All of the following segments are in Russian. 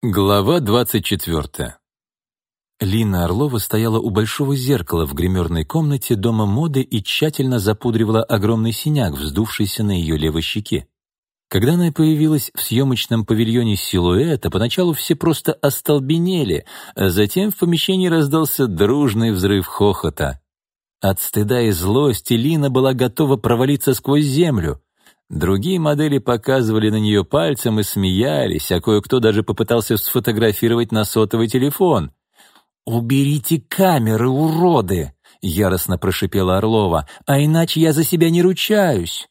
Глава 24. Лина Орлова стояла у большого зеркала в гримерной комнате дома моды и тщательно запудривала огромный синяк, вздувшийся на ее левой щеке. Когда она появилась в съемочном павильоне силуэта, поначалу все просто остолбенели, а затем в помещении раздался дружный взрыв хохота. От стыда и злости Лина была готова провалиться сквозь землю — Другие модели показывали на нее пальцем и смеялись, а кое-кто даже попытался сфотографировать на сотовый телефон. «Уберите камеры, уроды!» — яростно прошипела Орлова. «А иначе я за себя не ручаюсь!»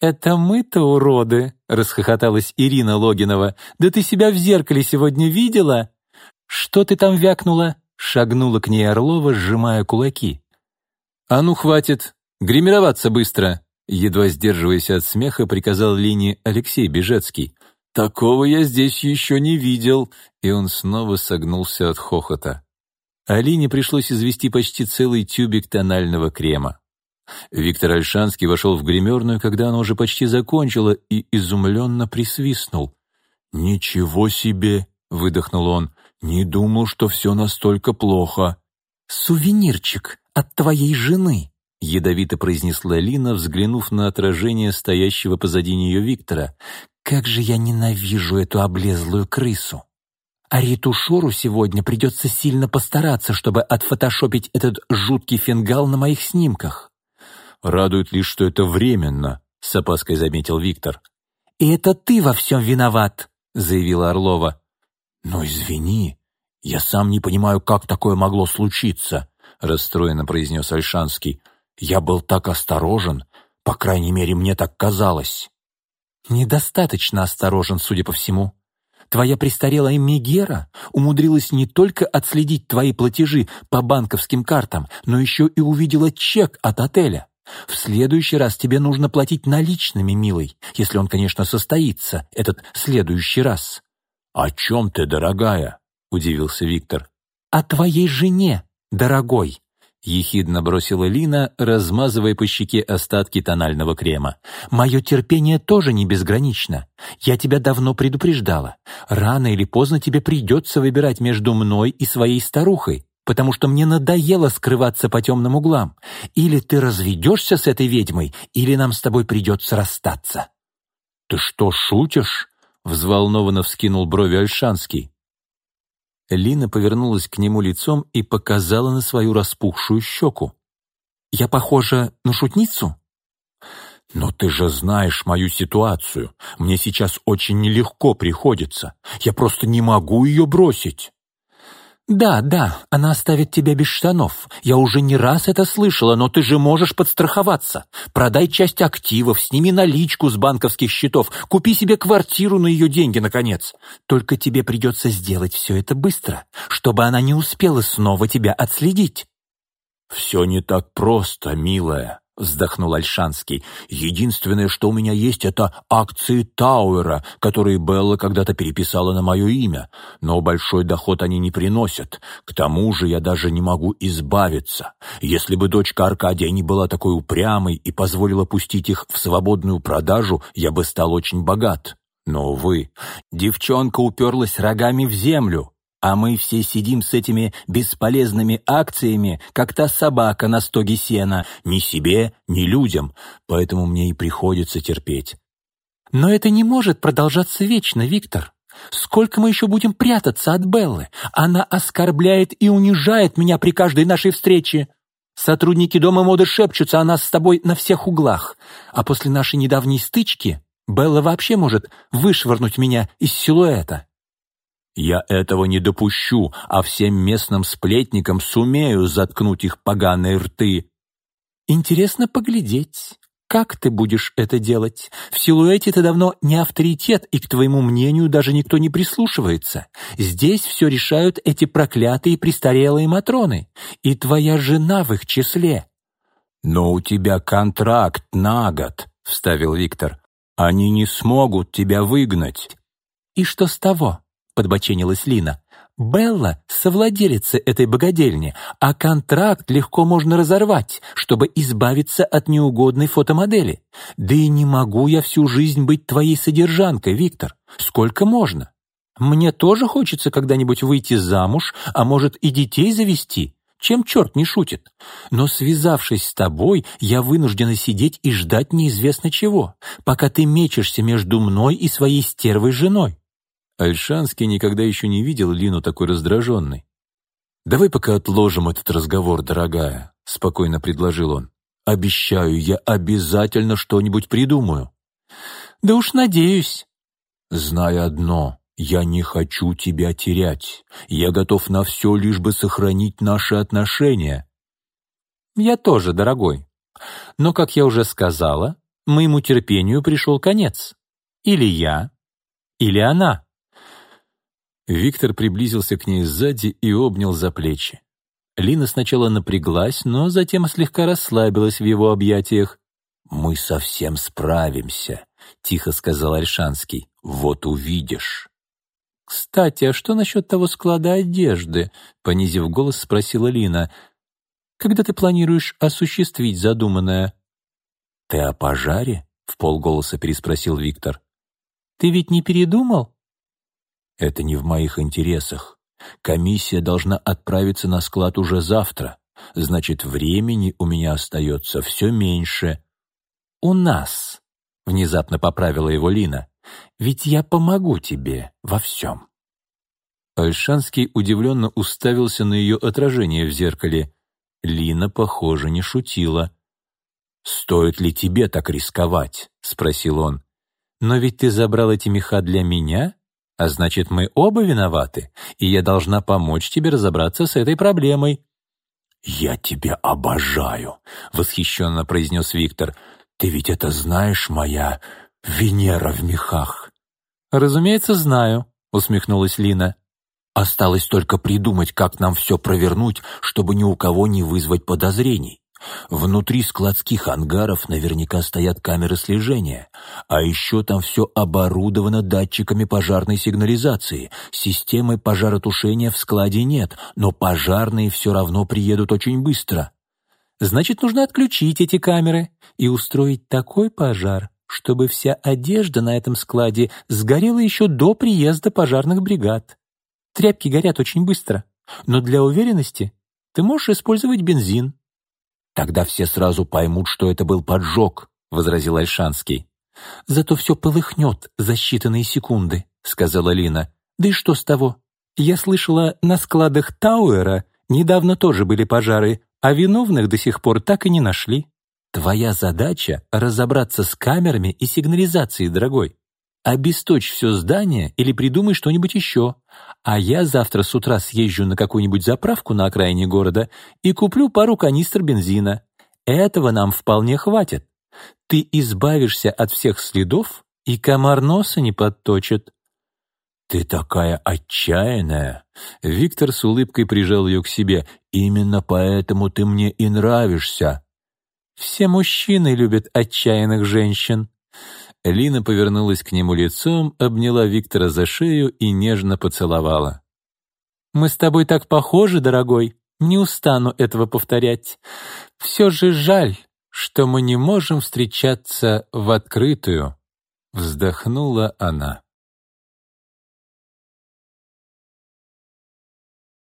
«Это мы-то уроды!» — расхохоталась Ирина Логинова. «Да ты себя в зеркале сегодня видела?» «Что ты там вякнула?» — шагнула к ней Орлова, сжимая кулаки. «А ну, хватит! Гримироваться быстро!» Едва сдерживаясь от смеха, приказал Лине Алексей Бежецкий. «Такого я здесь еще не видел!» И он снова согнулся от хохота. Алине пришлось извести почти целый тюбик тонального крема. Виктор Альшанский вошел в гримерную, когда она уже почти закончила, и изумленно присвистнул. «Ничего себе!» — выдохнул он. «Не думал, что все настолько плохо». «Сувенирчик от твоей жены», Ядовито произнесла Лина, взглянув на отражение стоящего позади нее Виктора. «Как же я ненавижу эту облезлую крысу! А ретушеру сегодня придется сильно постараться, чтобы отфотошопить этот жуткий фингал на моих снимках». «Радует лишь, что это временно», — с опаской заметил Виктор. «И это ты во всем виноват», — заявила Орлова. «Ну, извини, я сам не понимаю, как такое могло случиться», — расстроенно произнес Альшанский. Я был так осторожен, по крайней мере, мне так казалось. Недостаточно осторожен, судя по всему. Твоя престарелая Мегера умудрилась не только отследить твои платежи по банковским картам, но еще и увидела чек от отеля. В следующий раз тебе нужно платить наличными, милый, если он, конечно, состоится, этот следующий раз. «О чем ты, дорогая?» — удивился Виктор. «О твоей жене, дорогой», — ехидно бросила Лина, размазывая по щеке остатки тонального крема. «Мое терпение тоже не безгранично. Я тебя давно предупреждала. Рано или поздно тебе придется выбирать между мной и своей старухой, потому что мне надоело скрываться по темным углам. Или ты разведешься с этой ведьмой, или нам с тобой придется расстаться». «Ты что, шутишь?» — взволнованно вскинул брови Альшанский. Лина повернулась к нему лицом и показала на свою распухшую щеку. «Я похожа на шутницу?» «Но ты же знаешь мою ситуацию. Мне сейчас очень нелегко приходится. Я просто не могу ее бросить». «Да, да, она оставит тебя без штанов. Я уже не раз это слышала, но ты же можешь подстраховаться. Продай часть активов, сними наличку с банковских счетов, купи себе квартиру на ее деньги, наконец. Только тебе придется сделать все это быстро, чтобы она не успела снова тебя отследить». «Все не так просто, милая», — вздохнул Альшанский. «Единственное, что у меня есть, это акции Тауэра, которые Белла когда-то переписала на мое имя. Но большой доход они не приносят. К тому же я даже не могу избавиться. Если бы дочка Аркадия не была такой упрямой и позволила пустить их в свободную продажу, я бы стал очень богат. Но, увы, девчонка уперлась рогами в землю, а мы все сидим с этими бесполезными акциями, как та собака на стоге сена, ни себе, ни людям, поэтому мне и приходится терпеть. Но это не может продолжаться вечно, Виктор. Сколько мы еще будем прятаться от Беллы? Она оскорбляет и унижает меня при каждой нашей встрече. Сотрудники Дома моды шепчутся о нас с тобой на всех углах. А после нашей недавней стычки Белла вообще может вышвырнуть меня из силуэта. Я этого не допущу, а всем местным сплетникам сумею заткнуть их поганые рты. Интересно поглядеть, как ты будешь это делать. В силуэте ты давно не авторитет, и к твоему мнению даже никто не прислушивается. Здесь все решают эти проклятые престарелые матроны, и твоя жена в их числе. «Но у тебя контракт на год», — вставил Виктор. «Они не смогут тебя выгнать». «И что с того?» — подбоченилась Лина. «Белла — совладелица этой богадельни, а контракт легко можно разорвать, чтобы избавиться от неугодной фотомодели. Да и не могу я всю жизнь быть твоей содержанкой, Виктор. Сколько можно?» Мне тоже хочется когда-нибудь выйти замуж, а может и детей завести. Чем черт не шутит? Но связавшись с тобой, я вынуждена сидеть и ждать неизвестно чего, пока ты мечешься между мной и своей стервой женой». Альшанский никогда еще не видел Лину такой раздраженной. «Давай пока отложим этот разговор, дорогая», — спокойно предложил он. «Обещаю, я обязательно что-нибудь придумаю». «Да уж надеюсь». «Знай одно, я не хочу тебя терять. Я готов на все, лишь бы сохранить наши отношения». «Я тоже, дорогой. Но, как я уже сказала, моему терпению пришел конец. Или я, или она». Виктор приблизился к ней сзади и обнял за плечи. Лина сначала напряглась, но затем слегка расслабилась в его объятиях. «Мы совсем справимся», — тихо сказал Альшанский. «Вот увидишь». «Кстати, а что насчет того склада одежды?» — понизив голос, спросила Лина. «Когда ты планируешь осуществить задуманное?» «Ты о пожаре?» — в полголоса переспросил Виктор. «Ты ведь не передумал?» Это не в моих интересах. Комиссия должна отправиться на склад уже завтра. Значит, времени у меня остается все меньше. У нас, — внезапно поправила его Лина, — ведь я помогу тебе во всем. Альшанский удивленно уставился на ее отражение в зеркале. Лина, похоже, не шутила. «Стоит ли тебе так рисковать?» — спросил он. «Но ведь ты забрал эти меха для меня а значит, мы оба виноваты, и я должна помочь тебе разобраться с этой проблемой». «Я тебя обожаю», — восхищенно произнес Виктор. «Ты ведь это знаешь, моя Венера в мехах?» «Разумеется, знаю», — усмехнулась Лина. «Осталось только придумать, как нам все провернуть, чтобы ни у кого не вызвать подозрений. Внутри складских ангаров наверняка стоят камеры слежения, а еще там все оборудовано датчиками пожарной сигнализации. Системы пожаротушения в складе нет, но пожарные все равно приедут очень быстро. Значит, нужно отключить эти камеры и устроить такой пожар, чтобы вся одежда на этом складе сгорела еще до приезда пожарных бригад. Тряпки горят очень быстро, но для уверенности ты можешь использовать бензин. «Тогда все сразу поймут, что это был поджог», — возразил Альшанский. «Зато все полыхнет за считанные секунды», — сказала Лина. «Да и что с того? Я слышала, на складах Тауэра недавно тоже были пожары, а виновных до сих пор так и не нашли. Твоя задача — разобраться с камерами и сигнализацией, дорогой обесточь все здание или придумай что-нибудь еще. А я завтра с утра съезжу на какую-нибудь заправку на окраине города и куплю пару канистр бензина. Этого нам вполне хватит. Ты избавишься от всех следов, и комар носа не подточит». «Ты такая отчаянная!» Виктор с улыбкой прижал ее к себе. «Именно поэтому ты мне и нравишься!» «Все мужчины любят отчаянных женщин», Лина повернулась к нему лицом, обняла Виктора за шею и нежно поцеловала. «Мы с тобой так похожи, дорогой, не устану этого повторять. Все же жаль, что мы не можем встречаться в открытую», — вздохнула она.